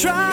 try?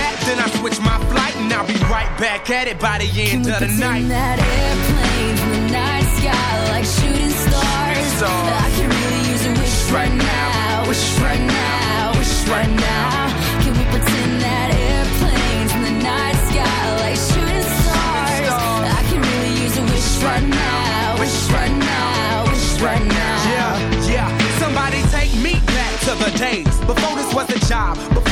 That, then I switch my flight and I'll be right back at it by the end of the pretend night. that airplanes in the night sky like shooting stars? I can really use a wish right now, wish right now, wish right now. Can we pretend that airplanes in the night sky like shooting stars? I can really use a wish right now, wish right now, wish right now. Yeah, yeah. Somebody take me back to the days before this was a job,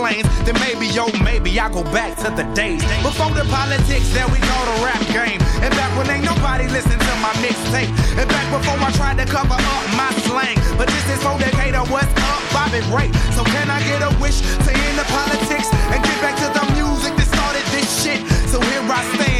then maybe, yo, maybe I go back to the days before the politics that we call the rap game, and back when ain't nobody listen to my mixtape, and back before I tried to cover up my slang. But this is for Decatur, what's up, Bobby Ray? So can I get a wish to end the politics and get back to the music that started this shit? So here I stand,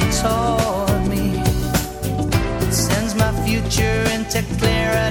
Taught me. It sends my future into clearer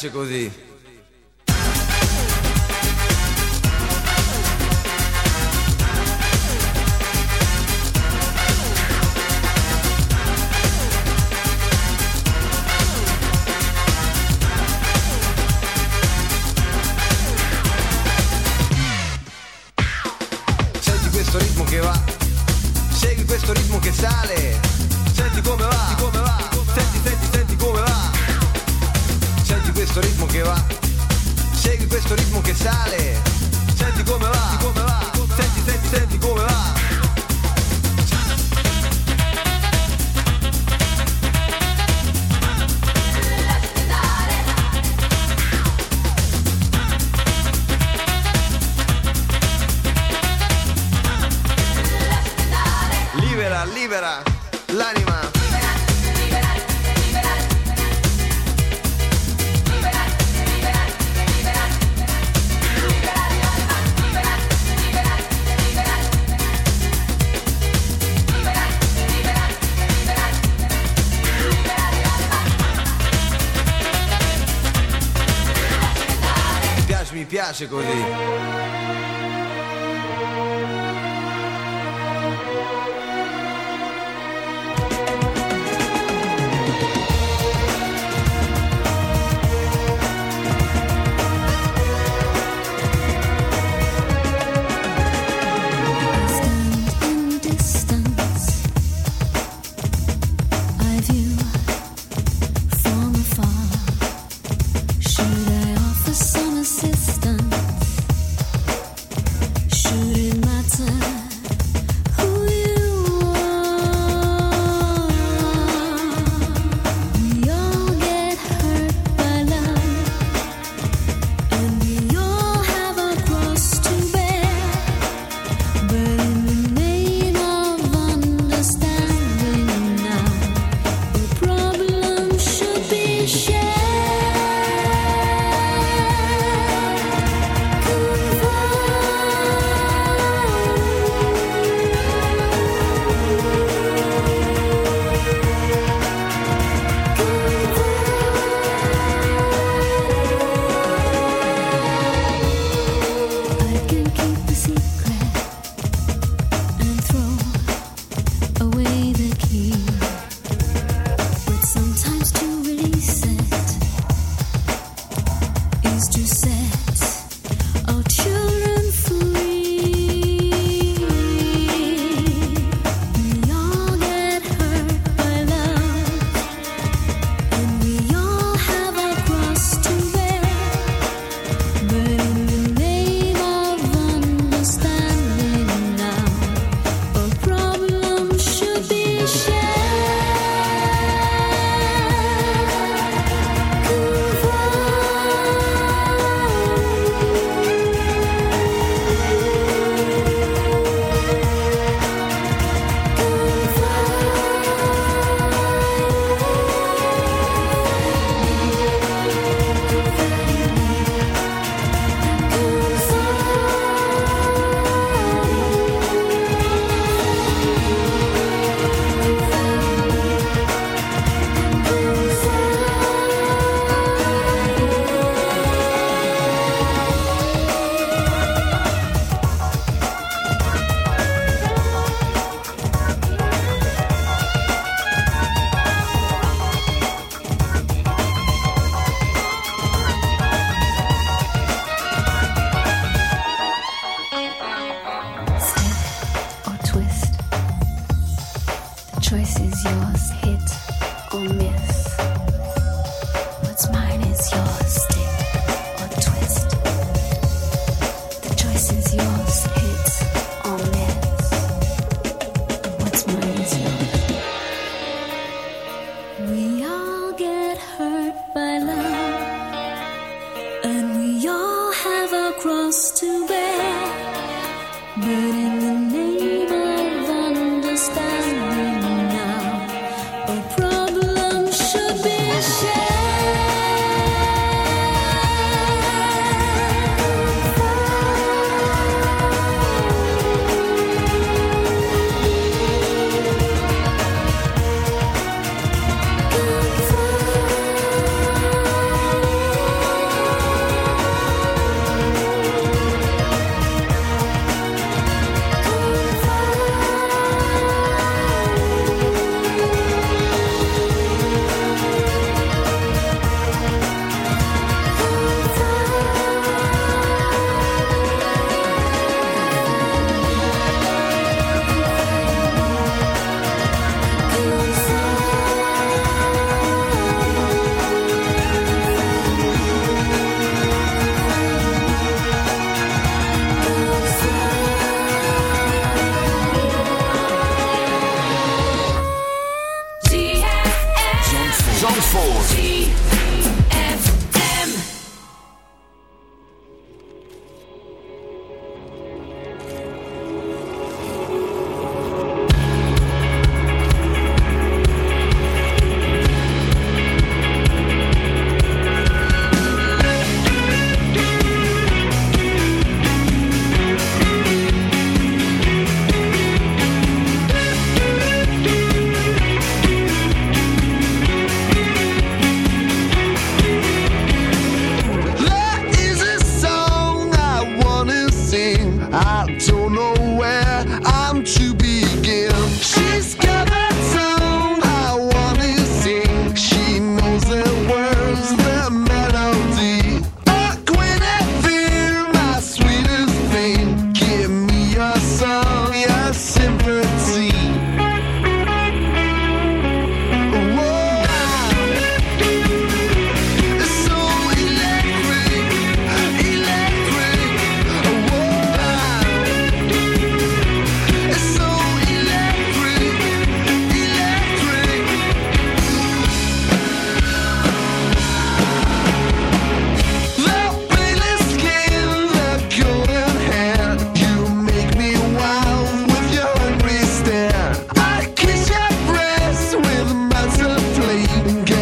Piace così. clásico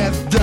have.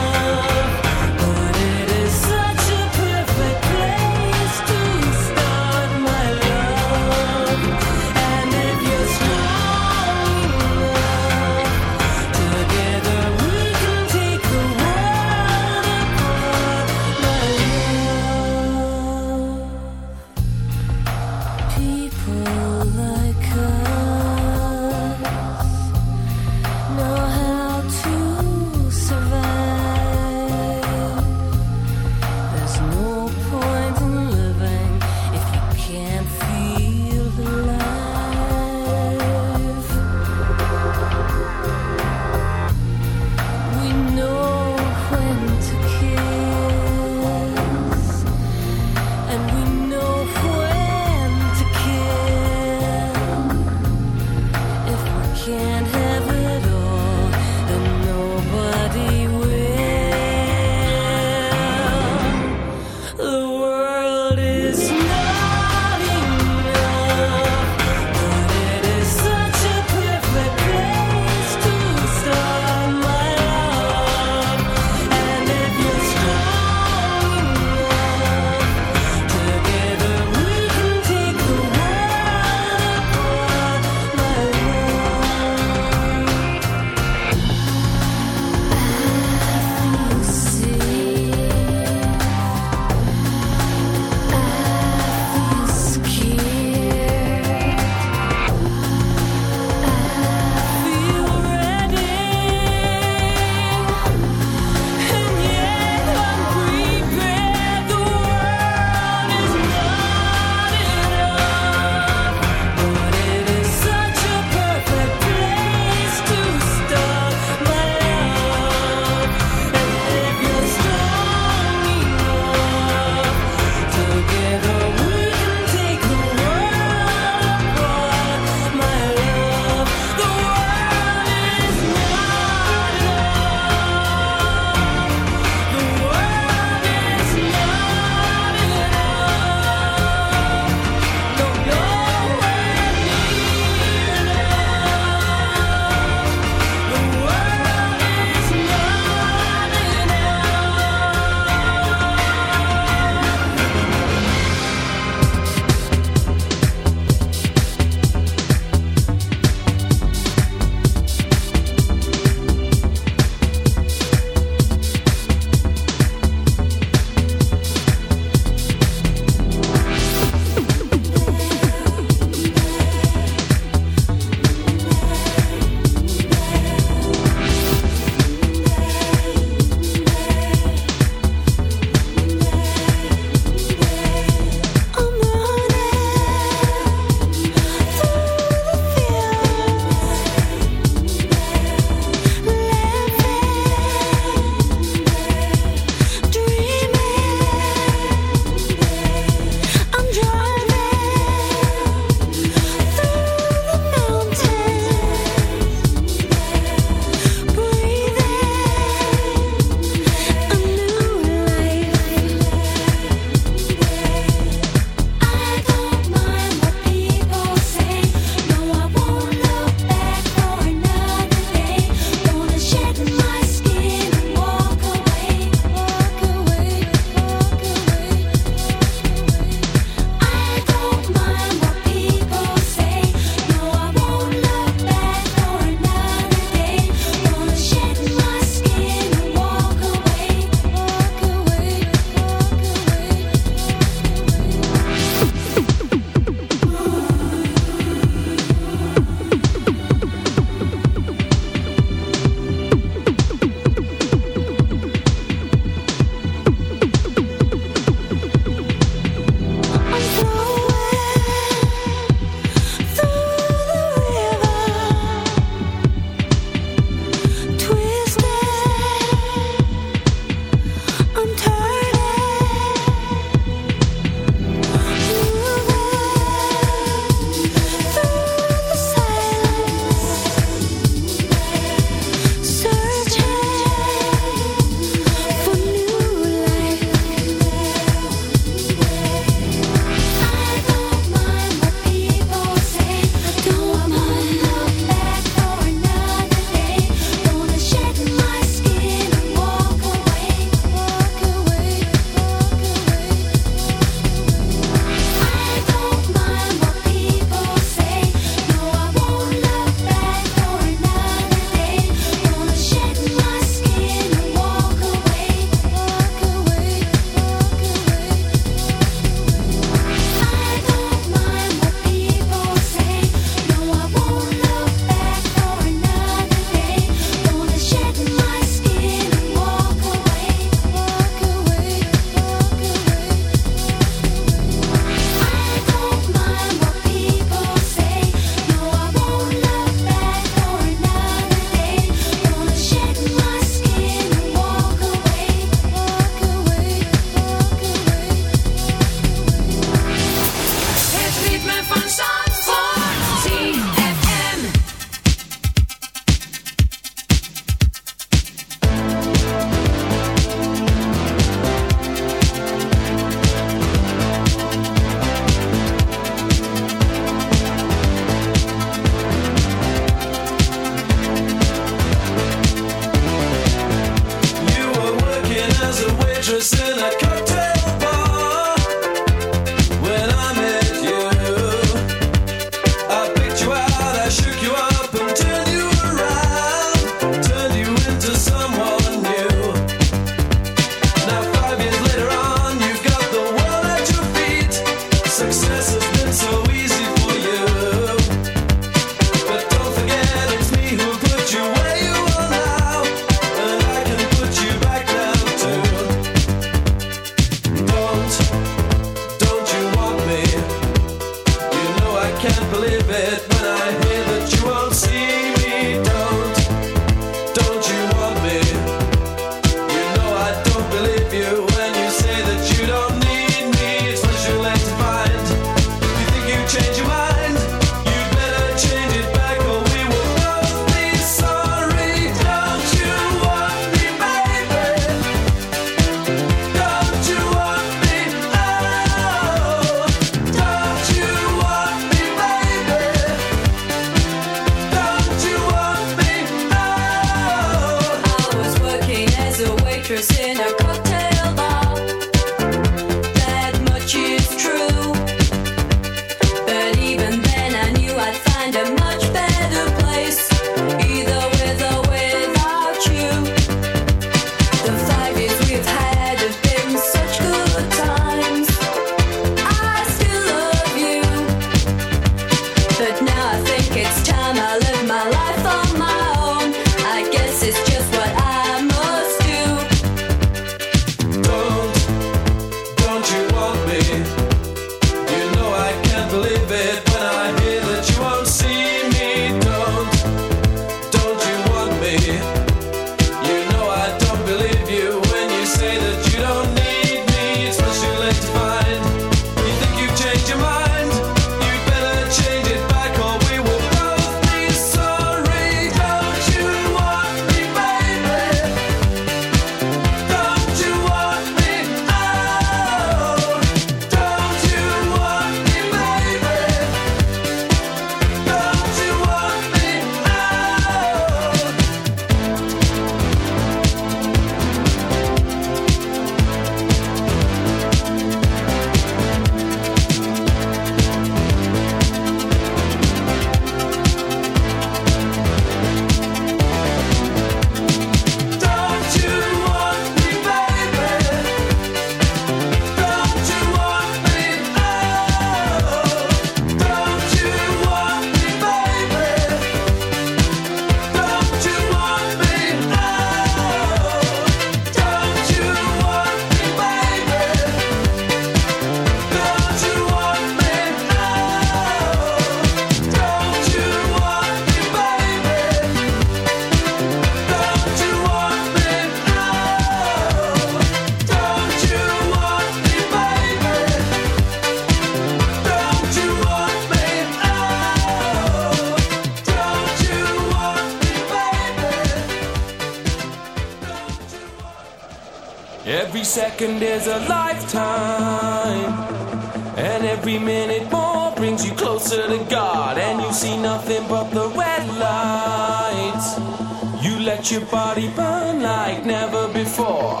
your body burn like never before.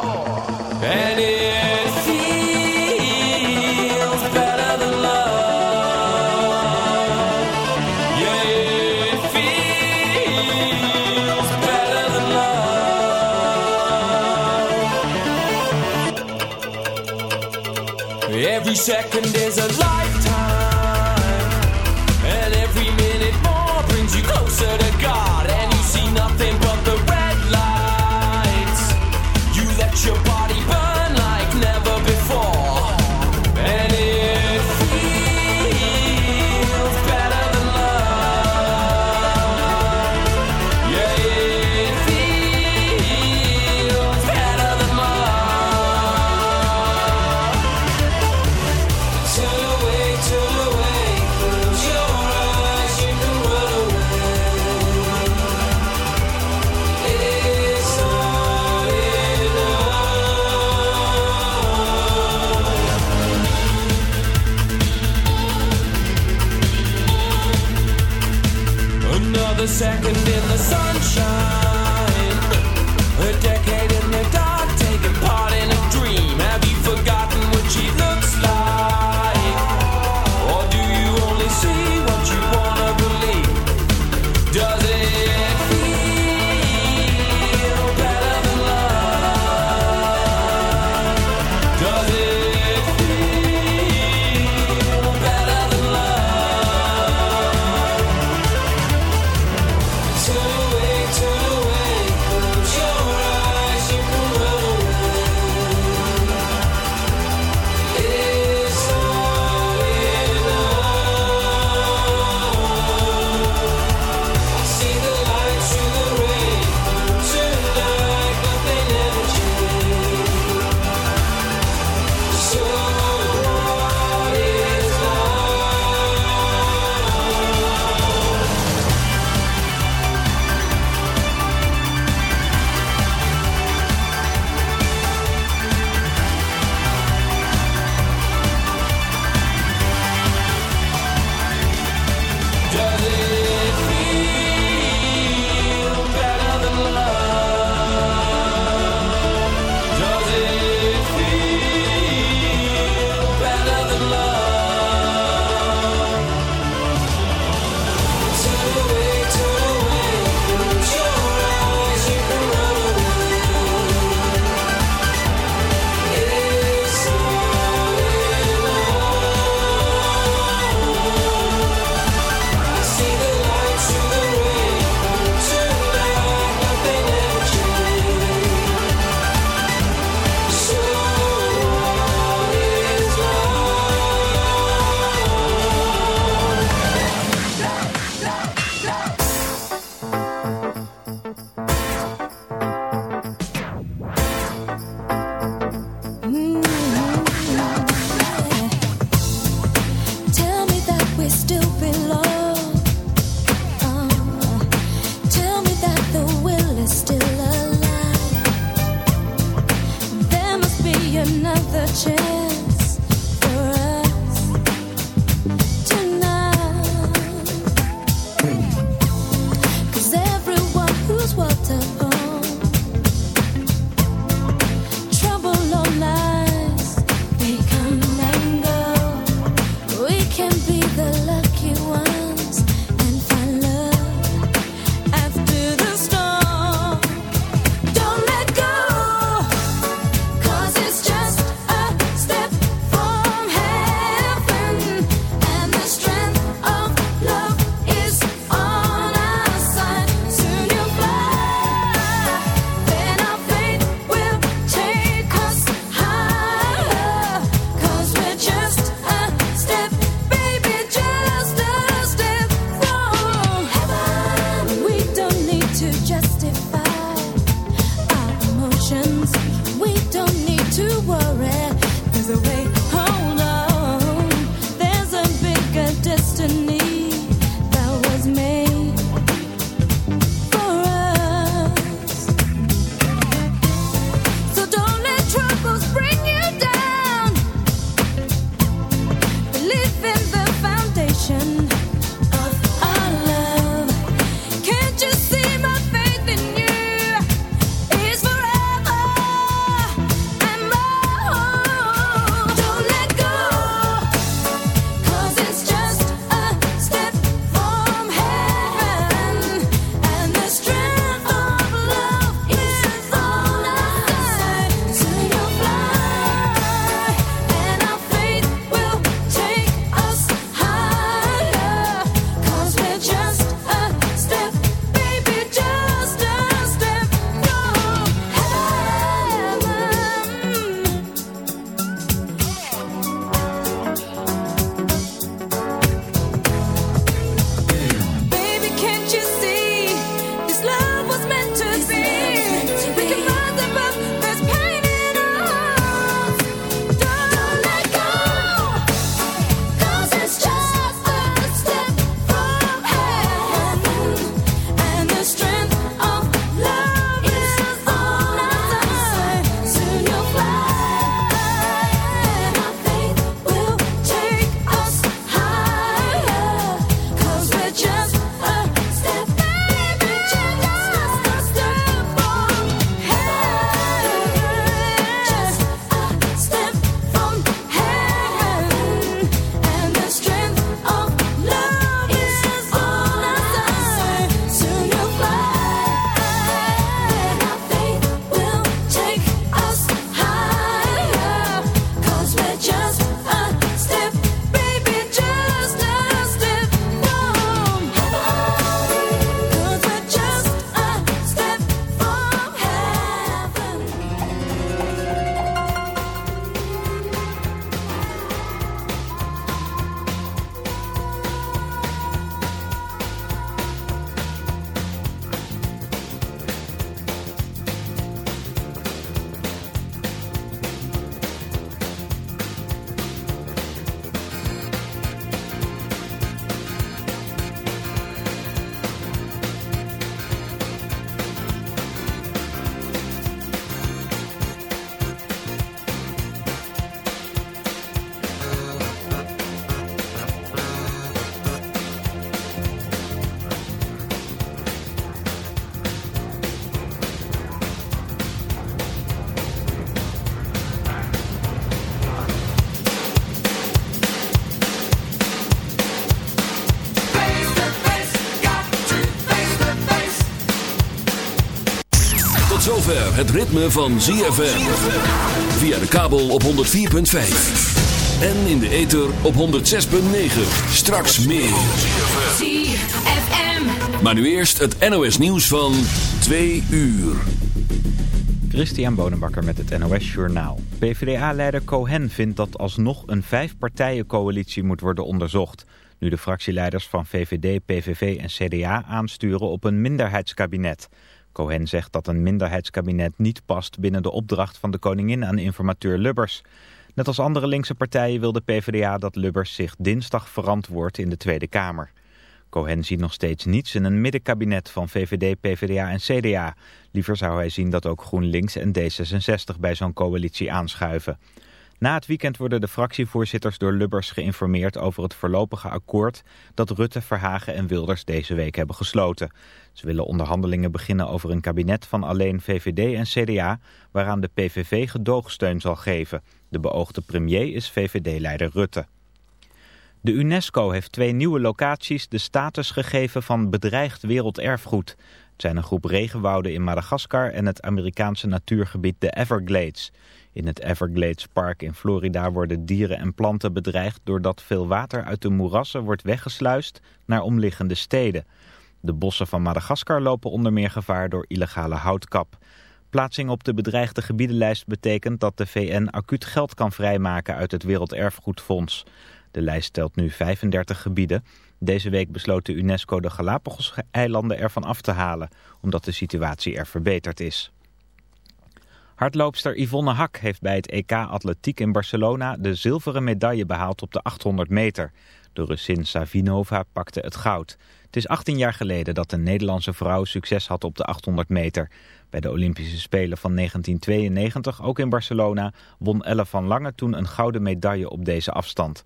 And it feels better than love. Yeah, it feels better than love. Every second is a lifetime, and every minute more brings you closer to God. your body. het ritme van ZFM. Via de kabel op 104.5. En in de ether op 106.9. Straks meer. ZFM. Maar nu eerst het NOS nieuws van 2 uur. Christian Bonenbakker met het NOS Journaal. PvdA-leider Cohen vindt dat alsnog een vijfpartijencoalitie moet worden onderzocht nu de fractieleiders van VVD, PVV en CDA aansturen op een minderheidskabinet. Cohen zegt dat een minderheidskabinet niet past binnen de opdracht van de koningin aan informateur Lubbers. Net als andere linkse partijen wil de PvdA dat Lubbers zich dinsdag verantwoordt in de Tweede Kamer. Cohen ziet nog steeds niets in een middenkabinet van VVD, PvdA en CDA. Liever zou hij zien dat ook GroenLinks en D66 bij zo'n coalitie aanschuiven. Na het weekend worden de fractievoorzitters door Lubbers geïnformeerd over het voorlopige akkoord dat Rutte, Verhagen en Wilders deze week hebben gesloten. Ze willen onderhandelingen beginnen over een kabinet van alleen VVD en CDA, waaraan de PVV gedoogsteun zal geven. De beoogde premier is VVD-leider Rutte. De UNESCO heeft twee nieuwe locaties de status gegeven van bedreigd werelderfgoed. Het zijn een groep regenwouden in Madagaskar en het Amerikaanse natuurgebied de Everglades. In het Everglades Park in Florida worden dieren en planten bedreigd doordat veel water uit de moerassen wordt weggesluist naar omliggende steden. De bossen van Madagaskar lopen onder meer gevaar door illegale houtkap. Plaatsing op de bedreigde gebiedenlijst betekent dat de VN acuut geld kan vrijmaken uit het Werelderfgoedfonds. De lijst telt nu 35 gebieden. Deze week besloot de UNESCO de Galapagos-eilanden ervan af te halen, omdat de situatie er verbeterd is. Hardloopster Yvonne Hak heeft bij het EK Atletiek in Barcelona de zilveren medaille behaald op de 800 meter. De Russin Savinova pakte het goud. Het is 18 jaar geleden dat een Nederlandse vrouw succes had op de 800 meter. Bij de Olympische Spelen van 1992, ook in Barcelona, won Elle van Lange toen een gouden medaille op deze afstand.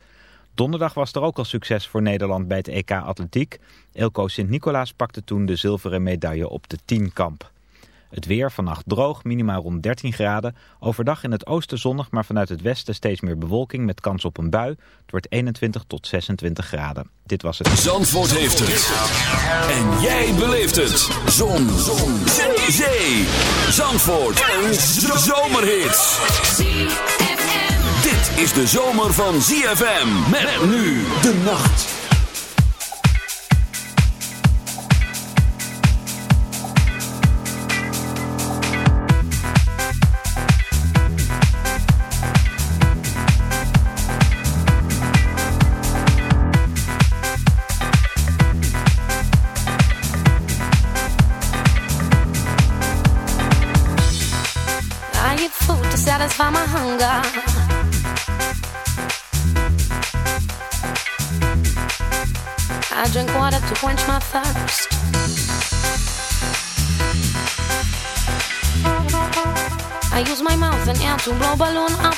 Donderdag was er ook al succes voor Nederland bij het EK Atletiek. Elko Sint-Nicolaas pakte toen de zilveren medaille op de tienkamp. Het weer vannacht droog, minimaal rond 13 graden. Overdag in het oosten zonnig, maar vanuit het westen steeds meer bewolking met kans op een bui. Het wordt 21 tot 26 graden. Dit was het. Zandvoort heeft het. En jij beleeft het. Zon. Zon. Zee. Zandvoort. Een zomerhit. Dit is de zomer van ZFM. Met nu de nacht. no balloon